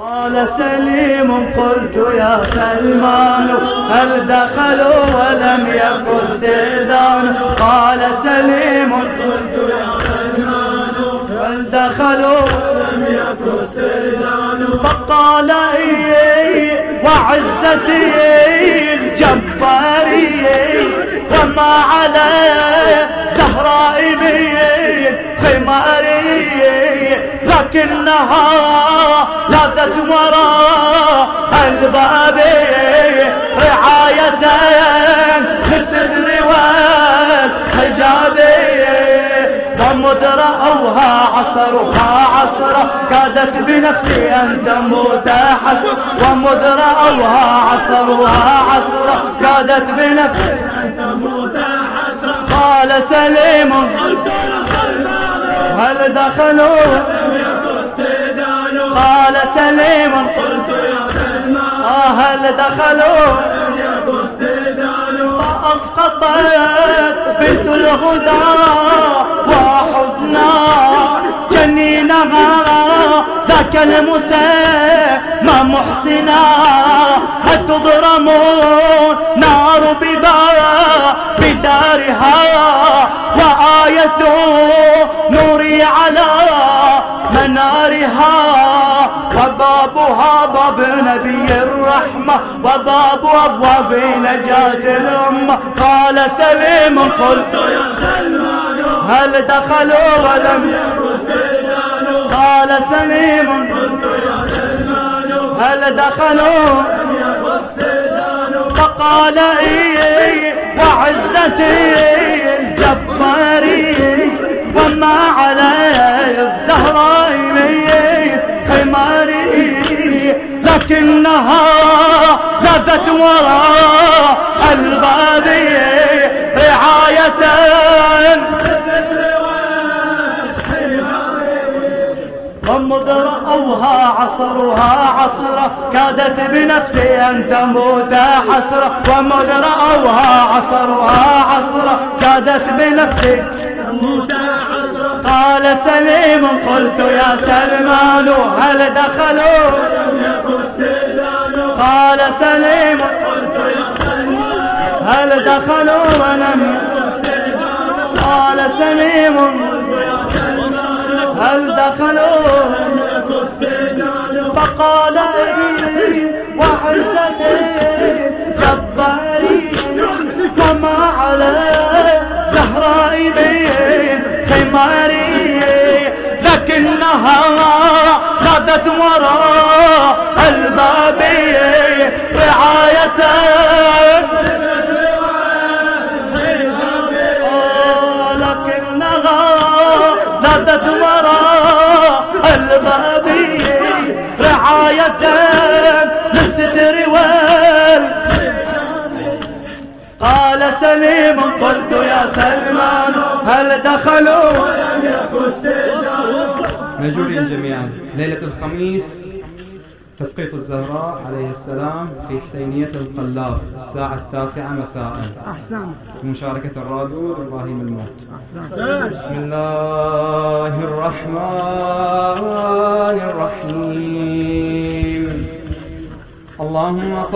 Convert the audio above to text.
قال سليم قلت يا سلمان هل دخلوا ولم يكن استئذان؟ قال سليم قلت يا سلمان هل دخلوا ولم يكن استئذان؟ فقال إيه وعزتي الجباري وما على زهراء خماري لكنها لاذت وراء الباب. رعاية للستر والحجاب ومذ رأوها عصرها عصرة كادت بنفسي أن تموت حسرة ومذ رأوها عصرها عصرة كادت بنفسي أن تموت حسرة قال سليم هل دخلوا؟ قال سليم. قلت يا سلمان هل دخلوا. فأسقطت بنت الهدى وحزنا. جنينها ذاك المسمى محسنا. هل تضرمون؟ على منارها وبابها باب نبي الرحمة وباب أبواب نجاة الأمة. قال سليم قلت يا سلمان هل دخلوا ولم قال سليم قلت يا سلمان هل دخلوا فقال إيه وعزتي لكنها لذت وراء الباب رعاية. ومذ رأوها عصرها عصرة كادت بنفسي أن تموت حسرة. ومذ رأوها عصرها عصرة كادت بنفسي تموت حسرة. قال سليم قلت يا سلمان هل دخلوا؟ قال سليم. قلت يا سلمان هل دخلوا ولم قال سليم. هل دخلوا؟ فقال وعزتي جباري. وما على زهراء حماري. لكنها غدت وراء لكنها غدت وراء الباب رعاية للستر وال قال سليم قلت يا سلمان هل دخلوا ولم يكن مجورين جميعا. ليلة الخميس تسقيط الزهراء عليه السلام في حسينية القلاف الساعة التاسعة مساء. بمشاركة الرادور إبراهيم الموت. بسم الله الرحمن الرحيم. اللهم